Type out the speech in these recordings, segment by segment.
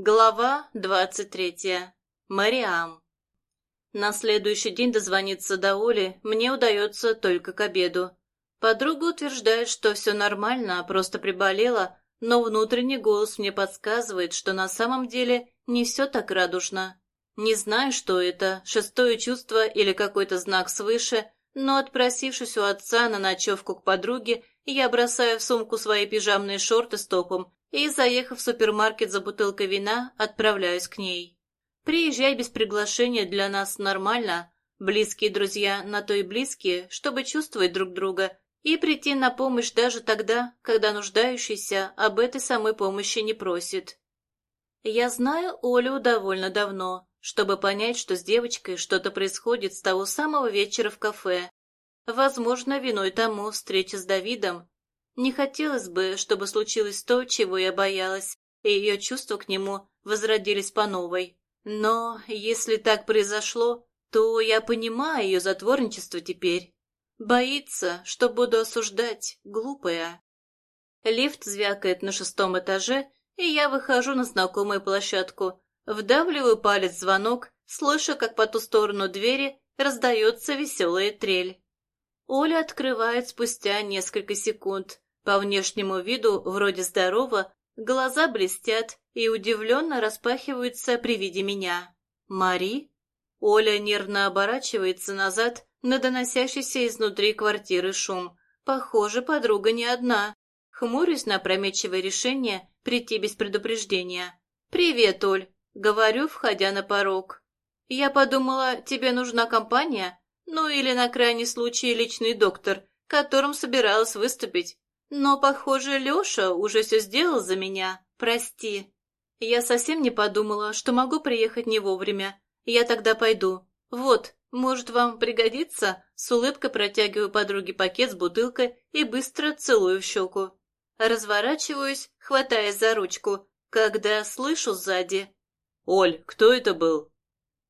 Глава двадцать третья. Мариам. На следующий день дозвониться до Оли мне удается только к обеду. Подруга утверждает, что все нормально, просто приболела, но внутренний голос мне подсказывает, что на самом деле не все так радужно. Не знаю, что это, шестое чувство или какой-то знак свыше, но отпросившись у отца на ночевку к подруге, я бросаю в сумку свои пижамные шорты с топом и, заехав в супермаркет за бутылкой вина, отправляюсь к ней. Приезжай без приглашения для нас нормально. Близкие друзья на то и близкие, чтобы чувствовать друг друга и прийти на помощь даже тогда, когда нуждающийся об этой самой помощи не просит. Я знаю Олю довольно давно, чтобы понять, что с девочкой что-то происходит с того самого вечера в кафе. Возможно, виной тому встреча с Давидом, не хотелось бы, чтобы случилось то, чего я боялась, и ее чувства к нему возродились по новой. Но если так произошло, то я понимаю ее затворничество теперь. Боится, что буду осуждать, глупая. Лифт звякает на шестом этаже, и я выхожу на знакомую площадку. Вдавливаю палец в звонок, слышу, как по ту сторону двери раздается веселая трель. Оля открывает спустя несколько секунд. По внешнему виду вроде здорово, глаза блестят и удивленно распахиваются при виде меня. «Мари?» Оля нервно оборачивается назад на доносящийся изнутри квартиры шум. Похоже, подруга не одна. Хмурюсь на опрометчивое решение прийти без предупреждения. «Привет, Оль!» — говорю, входя на порог. «Я подумала, тебе нужна компания? Ну или на крайний случай личный доктор, которым собиралась выступить. Но, похоже, Леша уже все сделал за меня. Прости. Я совсем не подумала, что могу приехать не вовремя. Я тогда пойду. Вот, может, вам пригодится? С улыбкой протягиваю подруге пакет с бутылкой и быстро целую в щеку. Разворачиваюсь, хватаясь за ручку, когда слышу сзади. «Оль, кто это был?»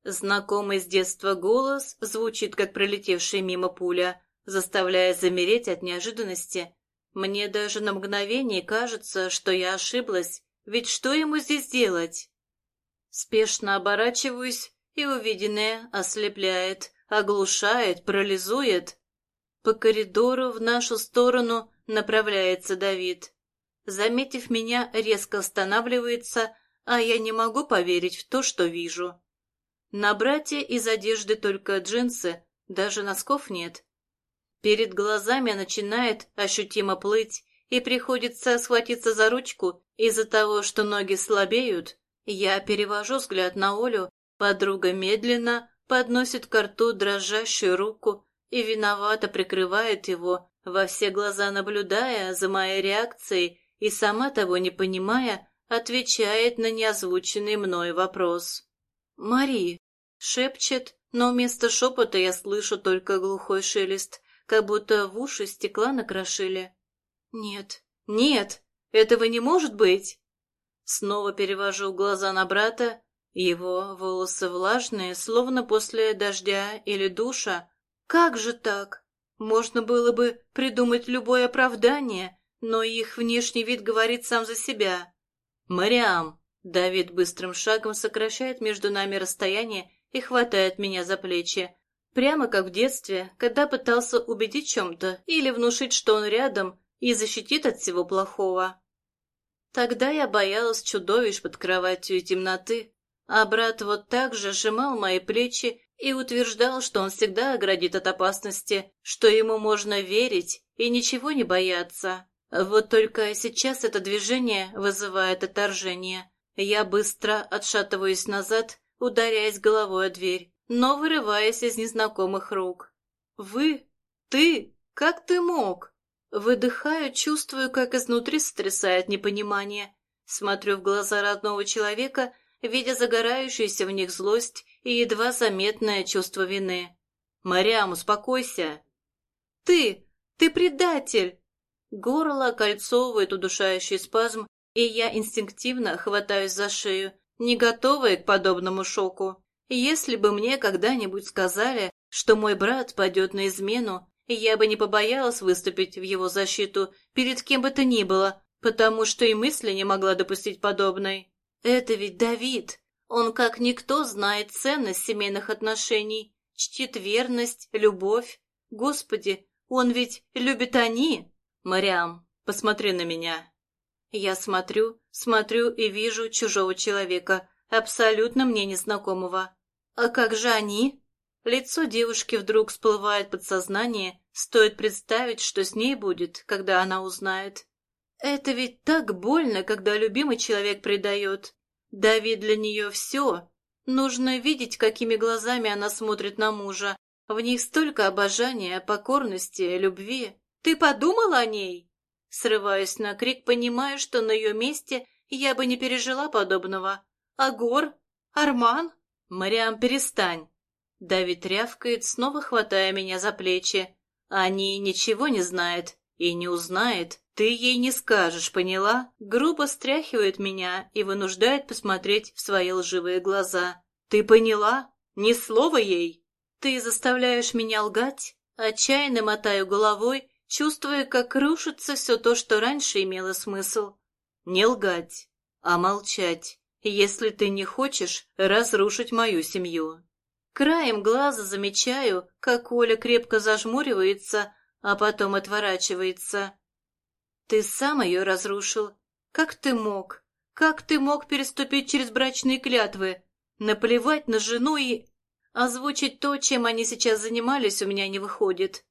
Знакомый с детства голос звучит, как пролетевшая мимо пуля, заставляя замереть от неожиданности мне даже на мгновение кажется, что я ошиблась, ведь что ему здесь делать? Спешно оборачиваюсь, и увиденное ослепляет, оглушает, парализует. По коридору в нашу сторону направляется Давид. Заметив меня, резко останавливается, а я не могу поверить в то, что вижу. На брате из одежды только джинсы, даже носков нет. Перед глазами начинает ощутимо плыть, и приходится схватиться за ручку из-за того, что ноги слабеют. Я перевожу взгляд на Олю, подруга медленно подносит к рту дрожащую руку и виновато прикрывает его, во все глаза наблюдая за моей реакцией и сама того не понимая, отвечает на неозвученный мной вопрос. «Мари!» — шепчет, но вместо шепота я слышу только глухой шелест — как будто в уши стекла накрошили. «Нет, нет, этого не может быть!» Снова перевожу глаза на брата. Его волосы влажные, словно после дождя или душа. Как же так? Можно было бы придумать любое оправдание, но их внешний вид говорит сам за себя. «Мариам!» Давид быстрым шагом сокращает между нами расстояние и хватает меня за плечи. Прямо как в детстве, когда пытался убедить чем-то или внушить, что он рядом и защитит от всего плохого. Тогда я боялась чудовищ под кроватью и темноты, а брат вот так же сжимал мои плечи и утверждал, что он всегда оградит от опасности, что ему можно верить и ничего не бояться. Вот только сейчас это движение вызывает отторжение. Я быстро отшатываюсь назад, ударяясь головой о дверь но вырываясь из незнакомых рук. «Вы? Ты? Как ты мог?» Выдыхаю, чувствую, как изнутри сотрясает непонимание. Смотрю в глаза родного человека, видя загорающуюся в них злость и едва заметное чувство вины. «Мариам, успокойся!» «Ты! Ты предатель!» Горло окольцовывает удушающий спазм, и я инстинктивно хватаюсь за шею, не готовая к подобному шоку. Если бы мне когда-нибудь сказали, что мой брат пойдет на измену, я бы не побоялась выступить в его защиту перед кем бы то ни было, потому что и мысли не могла допустить подобной. Это ведь Давид. Он как никто знает ценность семейных отношений, чтит верность, любовь. Господи, он ведь любит они. Мариам, посмотри на меня. Я смотрю, смотрю и вижу чужого человека, абсолютно мне незнакомого. А как же они? Лицо девушки вдруг всплывает подсознание, стоит представить, что с ней будет, когда она узнает. Это ведь так больно, когда любимый человек предает. Давид для нее все. Нужно видеть, какими глазами она смотрит на мужа. В них столько обожания, покорности, любви. Ты подумала о ней? Срываюсь на крик, понимаю, что на ее месте я бы не пережила подобного. Агор? Арман? Мариам, перестань. Давид рявкает, снова хватая меня за плечи. Они ничего не знает и не узнает. Ты ей не скажешь, поняла? Грубо стряхивает меня и вынуждает посмотреть в свои лживые глаза. Ты поняла? Ни слова ей. Ты заставляешь меня лгать? Отчаянно мотаю головой, чувствуя, как рушится все то, что раньше имело смысл. Не лгать, а молчать, если ты не хочешь разрушить мою семью. Краем глаза замечаю, как Оля крепко зажмуривается, а потом отворачивается. Ты сам ее разрушил. Как ты мог? Как ты мог переступить через брачные клятвы? Наплевать на жену и... Озвучить то, чем они сейчас занимались, у меня не выходит.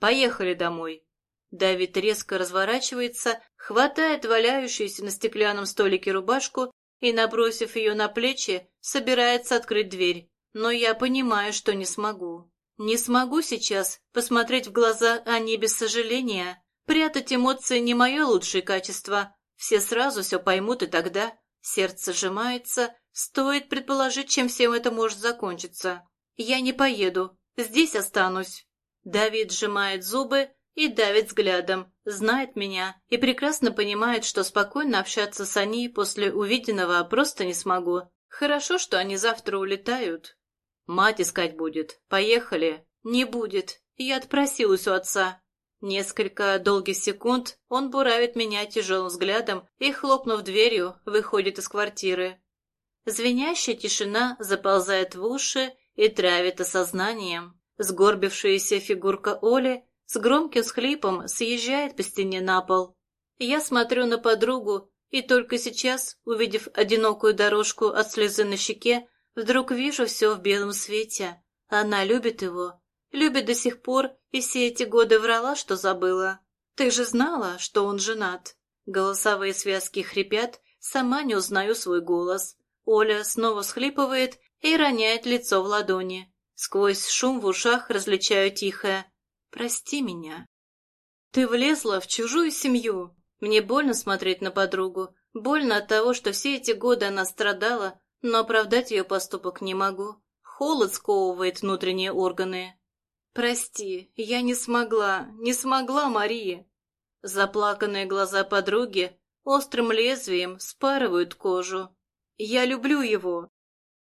Поехали домой. Давид резко разворачивается, хватает валяющуюся на стеклянном столике рубашку и, набросив ее на плечи, собирается открыть дверь но я понимаю, что не смогу. Не смогу сейчас посмотреть в глаза Ани без сожаления. Прятать эмоции не мое лучшее качество. Все сразу все поймут, и тогда сердце сжимается. Стоит предположить, чем всем это может закончиться. Я не поеду, здесь останусь. Давид сжимает зубы и давит взглядом, знает меня и прекрасно понимает, что спокойно общаться с Аней после увиденного просто не смогу. Хорошо, что они завтра улетают. Мать искать будет. Поехали. Не будет. Я отпросилась у отца. Несколько долгих секунд он буравит меня тяжелым взглядом и, хлопнув дверью, выходит из квартиры. Звенящая тишина заползает в уши и травит осознанием. Сгорбившаяся фигурка Оли с громким схлипом съезжает по стене на пол. Я смотрю на подругу и только сейчас, увидев одинокую дорожку от слезы на щеке, Вдруг вижу все в белом свете. Она любит его. Любит до сих пор и все эти годы врала, что забыла. Ты же знала, что он женат. Голосовые связки хрипят, сама не узнаю свой голос. Оля снова схлипывает и роняет лицо в ладони. Сквозь шум в ушах различаю тихое «Прости меня». Ты влезла в чужую семью. Мне больно смотреть на подругу. Больно от того, что все эти годы она страдала, но оправдать ее поступок не могу. Холод сковывает внутренние органы. «Прости, я не смогла, не смогла, Мария!» Заплаканные глаза подруги острым лезвием спарывают кожу. «Я люблю его!»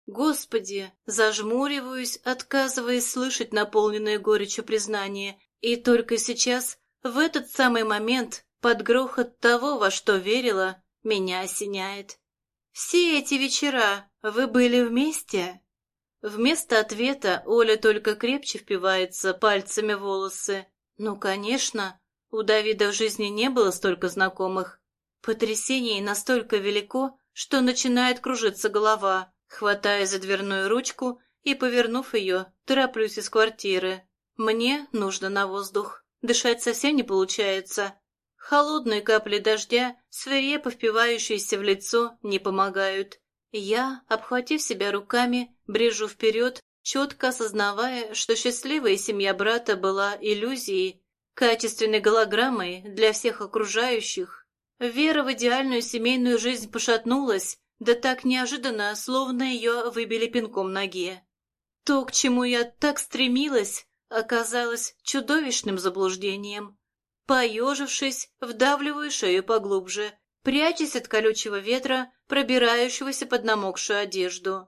Господи, зажмуриваюсь, отказываясь слышать наполненное горечью признание, и только сейчас, в этот самый момент, под грохот того, во что верила, меня осеняет. «Все эти вечера вы были вместе?» Вместо ответа Оля только крепче впивается пальцами волосы. «Ну, конечно, у Давида в жизни не было столько знакомых. Потрясение настолько велико, что начинает кружиться голова. Хватая за дверную ручку и, повернув ее, тороплюсь из квартиры. Мне нужно на воздух. Дышать совсем не получается. Холодные капли дождя, свирепо впивающиеся в лицо, не помогают. Я, обхватив себя руками, брежу вперед, четко осознавая, что счастливая семья брата была иллюзией, качественной голограммой для всех окружающих. Вера в идеальную семейную жизнь пошатнулась, да так неожиданно, словно ее выбили пинком ноги. То, к чему я так стремилась, оказалось чудовищным заблуждением. Поежившись, вдавливаю шею поглубже, прячась от колючего ветра, пробирающегося под намокшую одежду.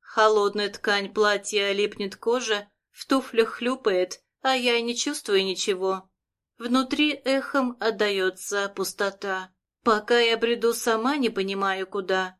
Холодная ткань платья липнет к коже, в туфлях хлюпает, а я не чувствую ничего. Внутри эхом отдается пустота. Пока я бреду сама, не понимаю куда.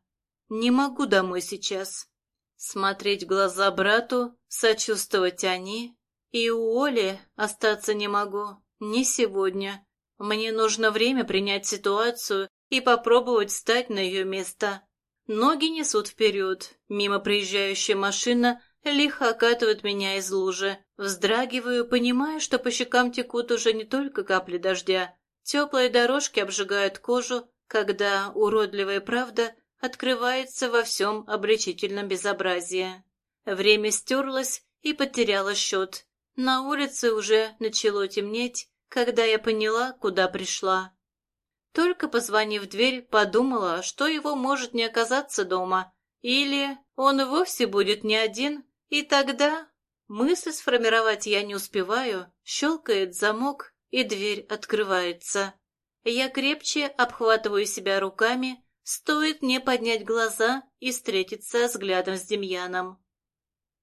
Не могу домой сейчас. Смотреть в глаза брату, сочувствовать они. И у Оли остаться не могу. Не сегодня. Мне нужно время принять ситуацию и попробовать встать на ее место. Ноги несут вперед. Мимо проезжающая машина лихо окатывает меня из лужи. Вздрагиваю, понимая, что по щекам текут уже не только капли дождя. Теплые дорожки обжигают кожу, когда уродливая правда открывается во всем обличительном безобразии. Время стерлось и потеряло счет. На улице уже начало темнеть, когда я поняла, куда пришла. Только позвонив в дверь, подумала, что его может не оказаться дома, или он вовсе будет не один, и тогда... Мысль сформировать я не успеваю, щелкает замок, и дверь открывается. Я крепче обхватываю себя руками, стоит мне поднять глаза и встретиться взглядом с Демьяном.